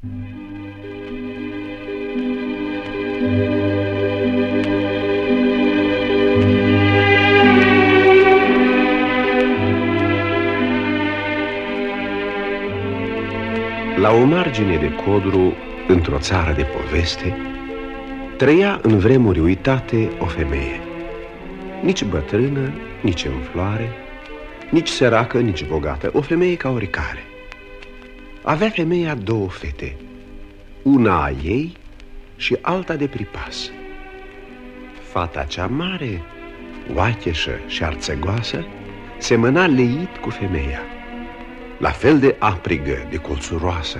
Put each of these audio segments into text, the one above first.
La o margine de codru, într-o țară de poveste, trăia în vremuri uitate o femeie. Nici bătrână, nici în floare, nici săracă, nici bogată, o femeie ca oricare. Avea femeia două fete, una a ei și alta de pripas. Fata cea mare, oacheșă și arțăgoasă, semăna leit cu femeia la fel de aprigă, de colțuroasă,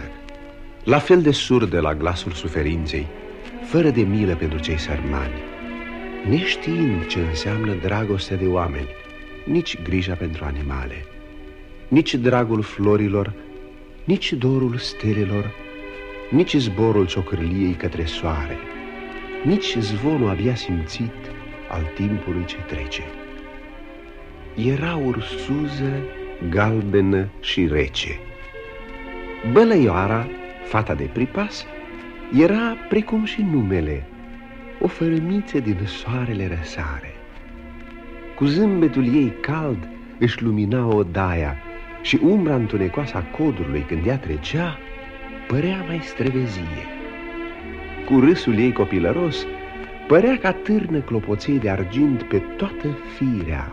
la fel de surdă la glasul suferinței, fără de milă pentru cei sărmani, neștiind ce înseamnă dragostea de oameni, nici grija pentru animale, nici dragul florilor, nici dorul stelelor, nici zborul ciocârliei către soare, nici zvonul abia simțit al timpului ce trece. Era ursuză galbenă și rece. Bălăioara, fata de pripas, era precum și numele, o fărâmiță din soarele răsare. Cu zâmbetul ei cald își lumina odaia și umbra întunecoasă a codrului când ea trecea părea mai străvezie. Cu râsul ei copilăros părea ca târnă clopoței de argint pe toată firea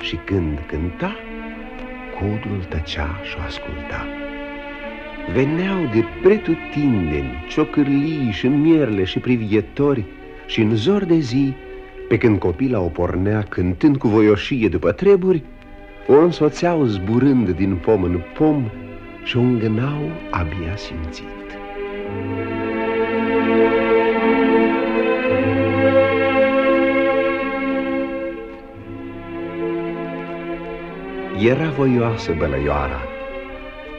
și când cânta, codul tăcea și o asculta. Veneau de pretutindeni, ciocârlii și mierle și privietori și în zor de zi, pe când copila o pornea cântând cu voioșie după treburi, o însoțeau zburând din pom în pom și o îngânau abia simțit. Era voioasă bălăioara,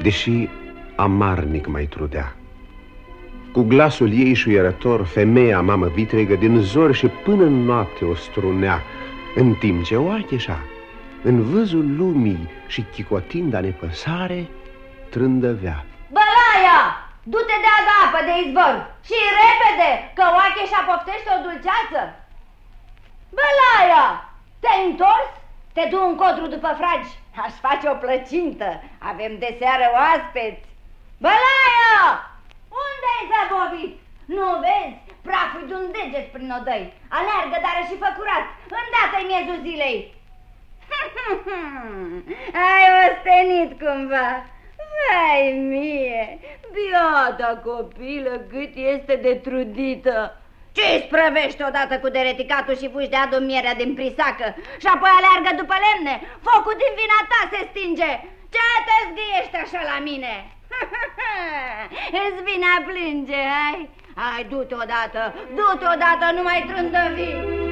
deși amarnic mai trudea. Cu glasul ei șuierător, femeia mamă vitregă din zor și până în noapte o strunea, în timp ce o acheșa, în văzul lumii și chicotinda nepăsare, trândăvea. Bălaia, du-te de apă de izvor și repede, că oacheșa poftește o dulceață. Bălaia, te-ai întors? Te du în codru după fragi. Aș face o plăcintă. Avem de seară oaspeți. Bălaia! Unde ai zăbovit? Nu vezi? Praful de un deget prin odăi. Alergă, dar și făcurat. Îndată-i miezul zilei. ai ostenit cumva. Vai mie, biata copilă cât este de trudită. Ce sprăvește odată cu dereticatul și fugi de adu mierea din prisacă și apoi aleargă după lemne? Focul din vina ta se stinge. Ce te zgâiești așa la mine? Îți vine a plânge, hai? Hai, du-te odată, du-te odată, nu mai trândăvi.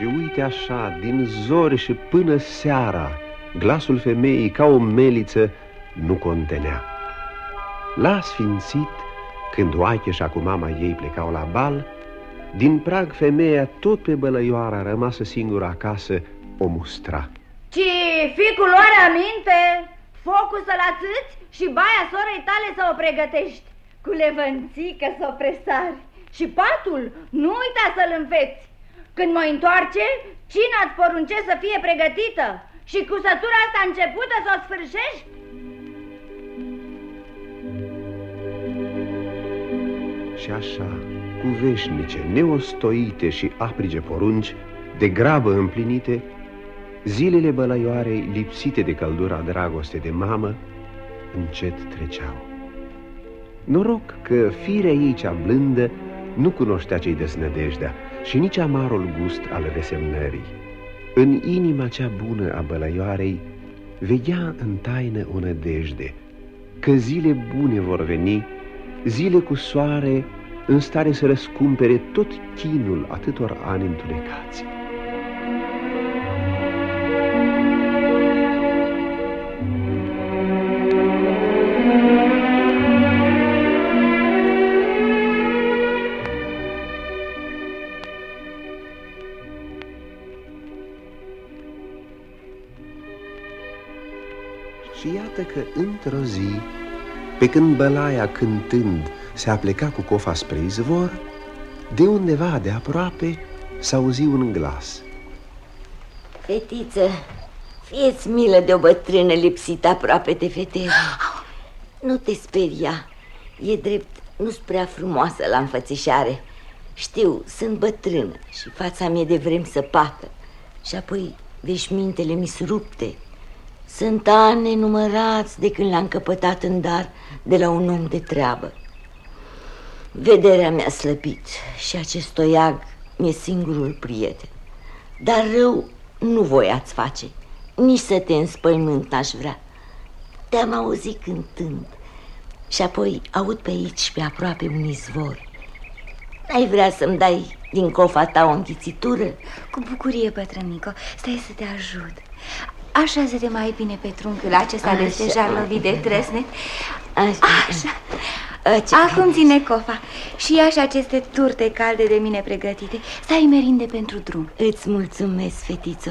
Și uite așa, din zori și până seara, glasul femeii ca o meliță nu contenea. La sfințit, când Oacheșa cu mama ei plecau la bal, din prag femeia tot pe bălăioara rămasă singură acasă o mustra. Ci fi cu luare aminte, focul să-l ațâți și baia sorei tale să o pregătești, cu levănțică să o presari și patul nu uita să-l înveți. Când mă întoarce, cine îți porunce să fie pregătită și cu sătura asta începută să o sfârșești? Și așa, cu veșnice, neostoite și aprige porunci, de grabă împlinite, zilele bălăioarei, lipsite de căldura dragoste de mamă, încet treceau. Noroc că firea ei cea blândă nu cunoștea ce-i desnădejdea și nici amarul gust al resemnării. În inima cea bună a bălăioarei vegea în taină o nădejde, că zile bune vor veni zile cu soare în stare să răscumpere tot chinul atâtor ani întunecați. Că într-o zi, pe când bălaia cântând se apleca cu cofa spre izvor, de undeva de aproape s-auzi un glas. Fetiță, fieți milă de o bătrână lipsită aproape de vedere. Nu te speria, e drept, nu-s prea frumoasă la înfățișare. Știu, sunt bătrână și fața mie de vrem să pată. Și apoi veșmintele mi rupte. Sunt ani numărați de când l-am căpătat în dar de la un om de treabă. Vederea mi-a slăbit și acest toiag mi-e singurul prieten. Dar rău nu voiați face, nici să te înspăimânt n-aș vrea. Te-am auzit cântând și apoi aud pe aici, pe aproape un izvor. N-ai vrea să-mi dai din cofa ta o înghițitură? Cu bucurie, pătrănico, stai să te ajut Așa se te mai bine pe truncul acesta de stejar lovit de tresnet. Așa, Așa. Ce Acum ține cofa. Și ia și aceste turte calde de mine pregătite. Stai merinde pentru drum. Îți mulțumesc, fetițo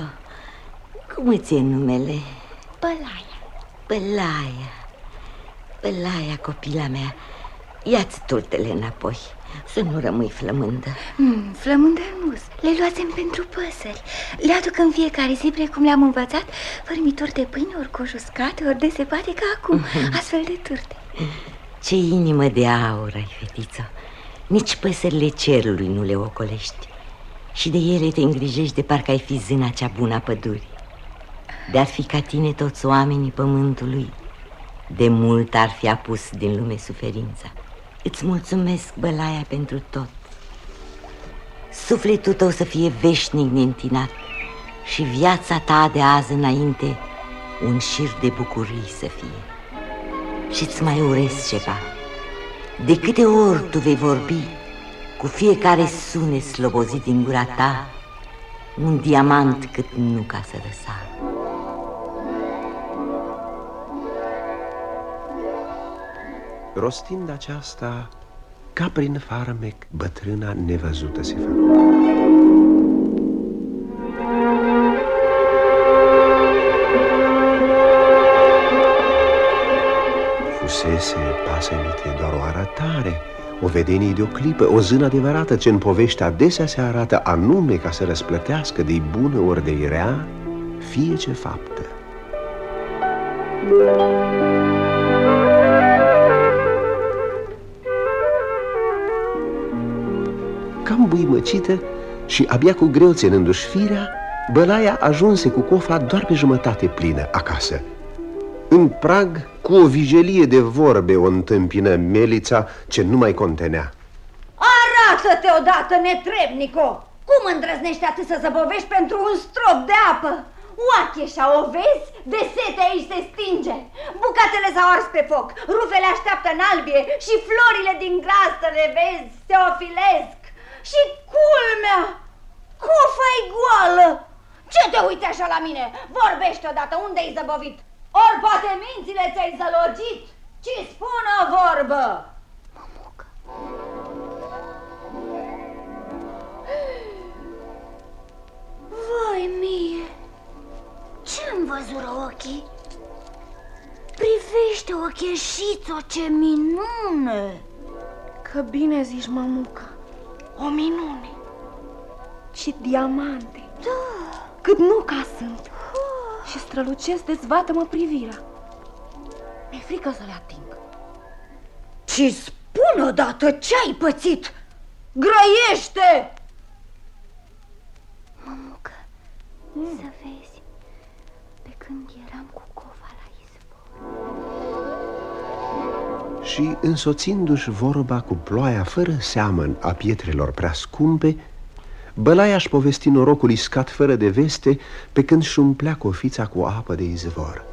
Cum îți e numele? Bălaia Bălaia Bălaia, copila mea. Ia-ți turtele înapoi să nu rămâi flămândă. Mm, Flămândă nu Le luați pentru păsări. Le aduc în fiecare zi precum le-am învățat Fărmitori de pâine, ori coș uscat, ori de sepate ca acum Astfel de turte Ce inimă de aur ai, fetiță. Nici păsările cerului nu le ocolești. Și de ele te îngrijești de parcă ai fi zâna cea bună a pădurii. De-ar fi ca tine toți oamenii pământului. De mult ar fi apus din lume suferința Îți mulțumesc, Bălaia, pentru tot. Sufletul tău să fie veșnic neîntinat Și viața ta de azi înainte Un șir de bucurii să fie. Și-ți mai urez ceva. De câte ori tu vei vorbi Cu fiecare sunet slobozit din gura ta Un diamant cât nu ca să răsar Rostind aceasta, ca prin farmec, bătrâna nevăzută se făcu. Fusese pasămitie doar o arătare, o vedenie de o clipă, o zână adevărată ce în povește adesea se arată anume ca să răsplătească de bună ori de rea fie ce faptă. Cam buimăcită și abia cu greu ținându-și firea, bălaia ajunse cu cofa doar pe jumătate plină acasă. În prag, cu o vijelie de vorbe o întâmpină Melița ce nu mai contenea. Arată-te odată, netrebnico! Cum îndrăznești atât să zăbovești pentru un strop de apă? Oacheșa, o vezi? De sete aici se stinge Bucatele s-au ars pe foc Rufele așteaptă în albie Și florile din grasă, le vezi, se ofilesc și culmea, cofa-i goală. Ce te uite așa la mine? Vorbește odată, unde-ai zăbovit? Ori poate mințile ți-ai zălogit? Ci spună vorbă! Mămucă. Vai mie, ce-mi văzură ochii? Privește o ce minune! Că bine zici, mamuca. O minune. Și diamante. Da. Cât nu ca sunt. Oh. Și strălucesc dezvată-mă privirea. Mi-e frică să le ating. Și spun odată ce ai pățit. Grăiește! Mămucă, mm. să vezi, și, însoțindu-și vorba cu ploaia fără seamăn a pietrelor prea scumpe, Bălaia își povesti norocul iscat fără de veste pe când și umplea cofița cu apă de izvor.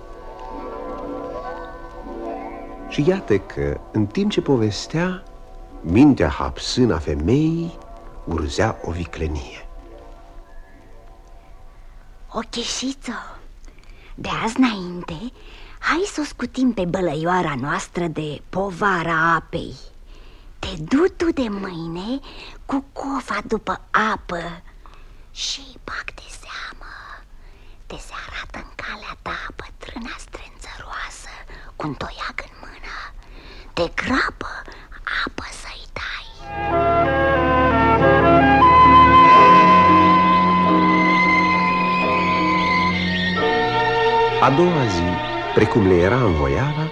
Și iată că, în timp ce povestea, mintea hapsâna femeii urzea o viclenie. O cheșiță, de azi înainte Hai să o scutim pe bălăioara noastră de povara apei. Te du tu de mâine cu cofa după apă Și bag de seamă. Te se arată în calea ta bătrâna strânțăroasă cu un toiag în mână. Te grabă, apă să-i dai A doua zi, precum le era învoiala,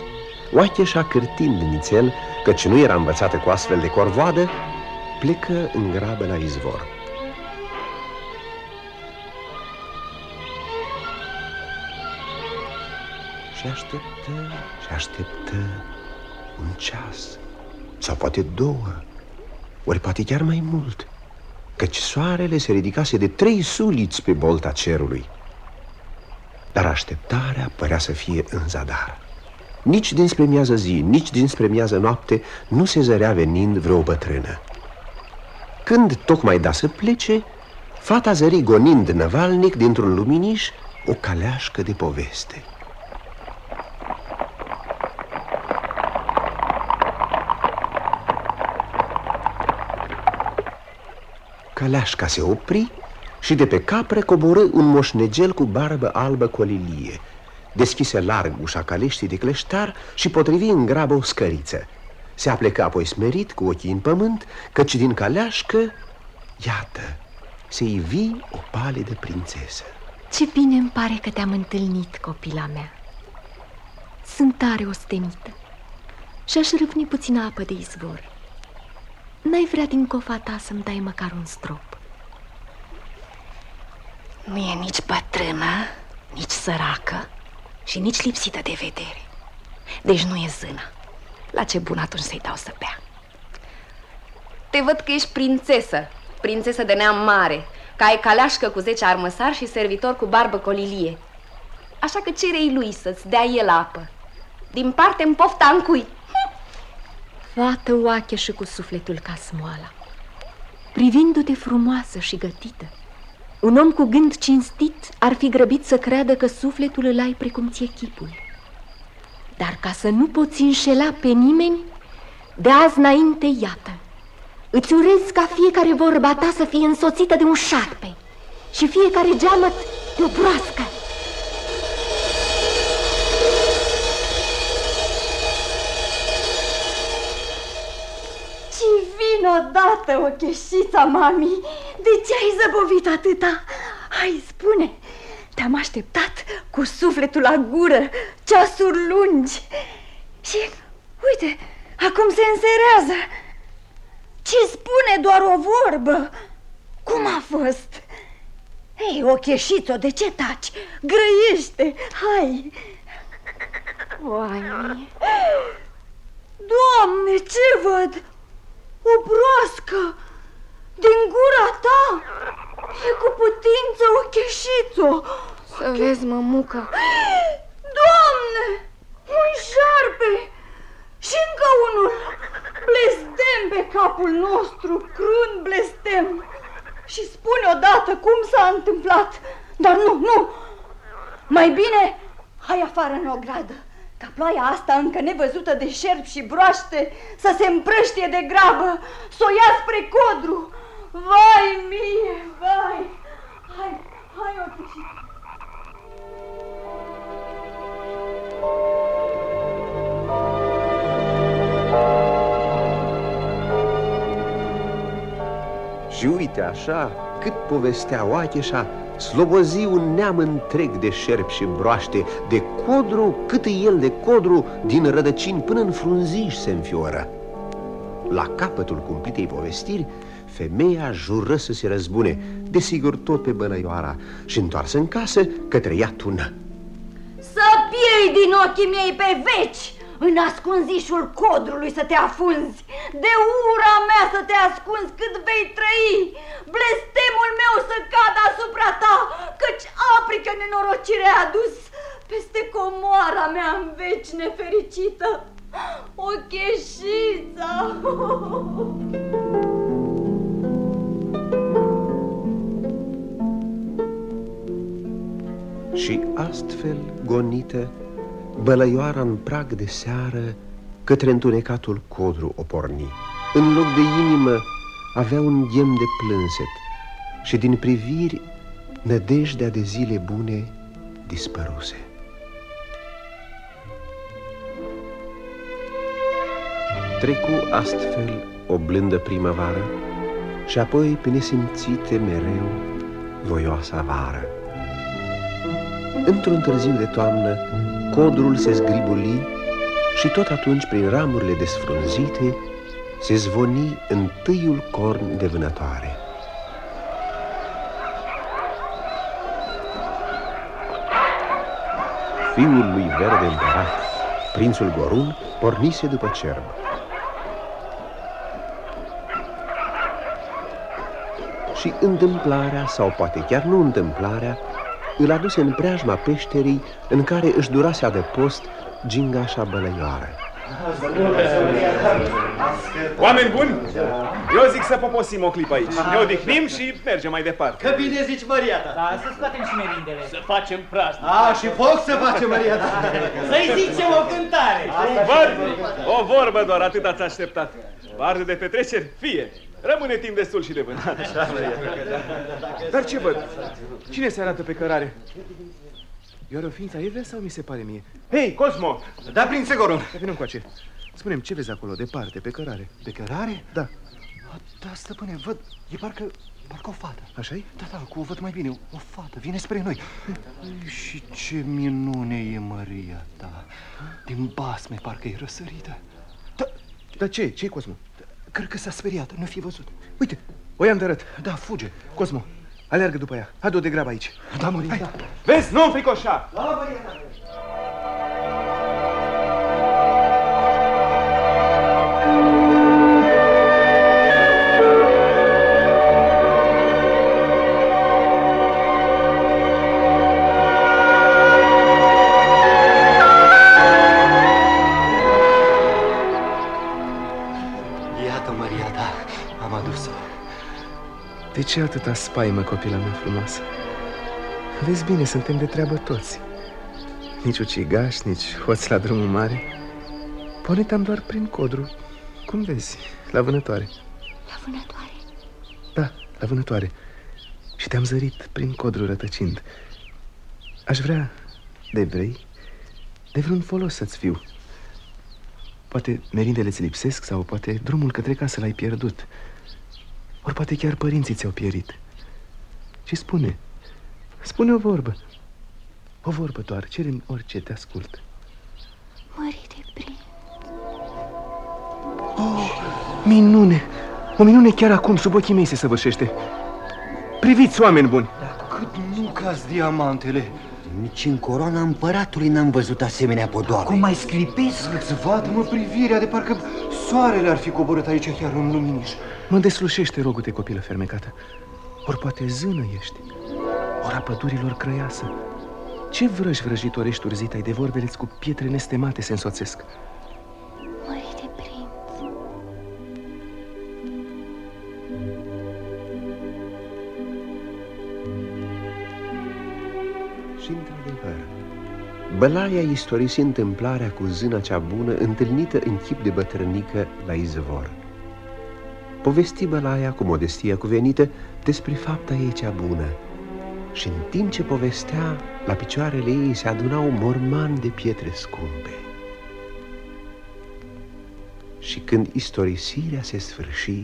Oacheșa cârtind nițel, căci nu era învățată cu astfel de corvoadă, plecă în grabă la izvor. Și așteptă, și așteptă un ceas, sau poate două, ori poate chiar mai mult, căci soarele se ridicase de trei suliți pe bolta cerului. Dar așteptarea părea să fie în zadar. Nici dinspre miază zi, nici dinspre miază noapte nu se zărea venind vreo bătrână. Când tocmai da să plece, fata zări gonind năvalnic dintr-un luminiș o caleașcă de poveste. Caleașca se opri și de pe capră coborâ un moșnegel cu barbă albă colilie. Deschise larg ușa caleștii de cleștar și potrivi în grabă o scăriță. Se aplecă apoi smerit cu ochii în pământ, căci din caleașcă, iată, se ivi o palidă prințesă. Ce bine îmi pare că te-am întâlnit, copila mea. Sunt tare ostenită și aș râvni puțină apă de izvor. N-ai vrea din cofa ta să-mi dai măcar un strop? Nu e nici bătrână, nici săracă și nici lipsită de vedere. Deci nu e zână. La ce bun atunci să-i dau să bea. Te văd că ești prințesă, prințesă de neam mare, că ai caleașcă cu zece armăsari și servitor cu barbă colilie. Așa că cerei lui să-ți dea el apă. Din parte în pofta în cui. Fată oache și cu sufletul ca smoala, privindu-te frumoasă și gătită, un om cu gând cinstit ar fi grăbit să creadă că sufletul îl ai precum ție chipul. Dar ca să nu poți înșela pe nimeni, de azi înainte, iată, îți urez ca fiecare vorba ta să fie însoțită de un șarpe și fiecare geamăt de o broască. Odată, o cheșița, mami. De ce ai zăbovit atâta? Hai, spune, te-am așteptat cu sufletul la gură, ceasuri lungi. Și, uite, acum se înserează. Ce spune doar o vorbă? Cum a fost? Ei, o cheșiță, de ce taci? Grăiește, hai! Oai! Doamne, ce văd? O broască din gura ta? E cu putință o cheșiță Să vezi, mămucă. Doamne, un șarpe și încă unul. Blestem pe capul nostru, crunt blestem. Și spune odată cum s-a întâmplat. Dar nu, nu. Mai bine, hai afară în ogradă ca ploaia asta încă nevăzută de șerpi și broaște să se împrăștie de grabă, să o ia spre codru. Vai mie, vai! Hai, hai, o Și uite așa, cât povestea Oacheșa, slobozi un neam întreg de șerpi și broaște, de codru cât e el de codru, din rădăcini până în frunziș se înfioră. La capătul cumplitei povestiri, femeia jură să se răzbune, desigur tot pe bănăioara, și întoarsă în casă către ea tună. Să piei din ochii mei pe veci! În ascunzișul codrului să te afunzi, de ura mea să te ascunzi cât vei trăi, blestemul meu să cadă asupra ta, căci aprică nenorocire a dus peste comoara mea în veci nefericită, o cheșiță. Și astfel, gonită, Bălăioara în prag de seară Către întunecatul codru o porni În loc de inimă avea un ghem de plânset Și din priviri nădejdea de zile bune dispăruse Trecu astfel o blândă primăvară și apoi pe nesimțite mereu voioasa vară. Într-un târziu de toamnă, codrul se zgribuli și tot atunci, prin ramurile desfrunzite, se zvoni întâiul corn de vânătoare. Fiul lui verde împărat, prințul Gorun, pornise după cerb. Și întâmplarea, sau poate chiar nu întâmplarea, îl aduse în preajma peșterii în care își durase adăpost gingașa bălăioară. Oameni buni, eu zic să poposim o clipă aici. Ne odihnim și mergem mai departe. Că bine zici, Maria ta. Da, să scoatem și merindele. Să facem praznic. A, și foc să facem, Maria ta. Să-i zicem o cântare. Văd, o vorbă doar, atât ați așteptat. Varde de petreceri? Fie. Rămâne timp destul și de vânat. Dar ce văd? Cine se arată pe cărare? E o ființă evrea sau mi se pare mie? Hei, Cosmo! Da, prințe Goron. Vină încoace. Spune-mi, ce vezi acolo, departe, pe cărare? Pe cărare? Da. Da, stăpâne, văd, e parcă, parcă o fată. așa -i? Da, da, cu o văd mai bine, o fată, vine spre noi. Și ce minune e Maria ta. Din basme parcă e răsărită. Da, dar ce? ce Cosmo? Cred că s-a speriat, nu fi văzut. Uite, o i-am de arăt. Da, fuge. Cosmo, alergă după ea. Adu-o de grabă aici. Da, Maria, da. Vezi, nu înfricoșa! Da, Maria, da. Ce atâta spaimă, copila mea frumoasă? Vezi bine, suntem de treabă toți. Nici ucigaș, nici hoț la drumul mare. Pornit-am doar prin codru. Cum vezi, la vânătoare. La vânătoare? Da, la vânătoare. Și te-am zărit prin codru rătăcind. Aș vrea, de vrei, de vreun folos să-ți fiu. Poate merindele ți lipsesc sau poate drumul către casă l-ai pierdut. Ori poate chiar părinții ți-au pierit. Și spune, spune o vorbă. O vorbă doar, cere orice, te ascult. Mărite prinț. Oh, minune! O minune chiar acum, sub ochii mei se săvârșește. Priviți, oameni buni! Cât nu caz diamantele. Nici în coroana împăratului n-am văzut asemenea podoabe. Cum mai sclipesc? Îți vad, mă, privirea de parcă soarele ar fi coborât aici chiar în luminiș. Mă deslușește, rogute, copilă fermecată. Ori poate zână ești, ori a pădurilor crăiasă. Ce vrăși vrăjitorești urzit ai de vorbele cu pietre nestemate se însoțesc? Bălaia istorisi întâmplarea cu zâna cea bună întâlnită în chip de bătrânică la izvor. Povesti Bălaia cu modestia cuvenită despre fapta ei cea bună și în timp ce povestea, la picioarele ei se adunau morman de pietre scumpe. Și când istorisirea se sfârși,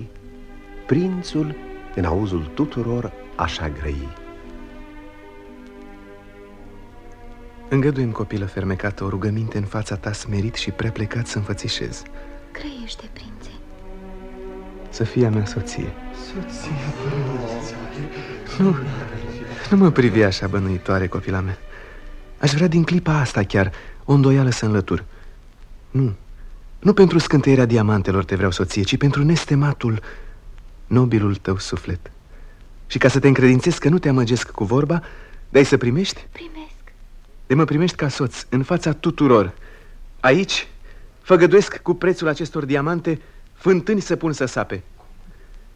prințul, în auzul tuturor, așa grăi. Îngăduim, copilă fermecată, o rugăminte în fața ta smerit și prea plecat să înfățișez. Grăiește, prințe. Să fie a mea soție. Soție, Nu, nu mă privi așa bănuitoare, copila mea. Aș vrea din clipa asta chiar o îndoială să înlătur. Nu, nu pentru scânteierea diamantelor te vreau soție, ci pentru nestematul, nobilul tău suflet. Și ca să te încredințez că nu te amăgesc cu vorba, dai să primești? Primesc. De mă primești ca soț, în fața tuturor. Aici, făgăduiesc cu prețul acestor diamante fântâni să pun să sape.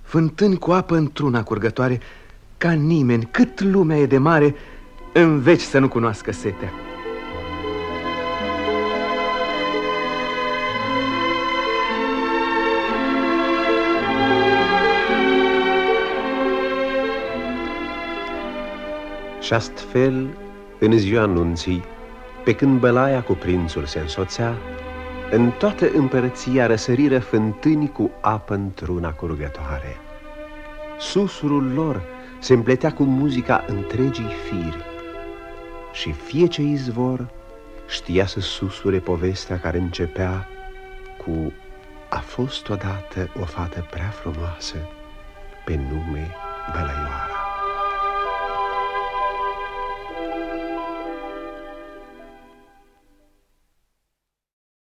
Fântâni cu apă într-una curgătoare, ca nimeni, cât lumea e de mare, în veci să nu cunoască setea. Și astfel, în ziua anunții, pe când bălaia cu prințul se însoțea, În toată împărăția răsăriră fântâni cu apă într-una curgătoare. Susurul lor se împletea cu muzica întregii firi și fie ce izvor știa să susure povestea care începea cu A fost odată o fată prea frumoasă pe nume Bălăioara.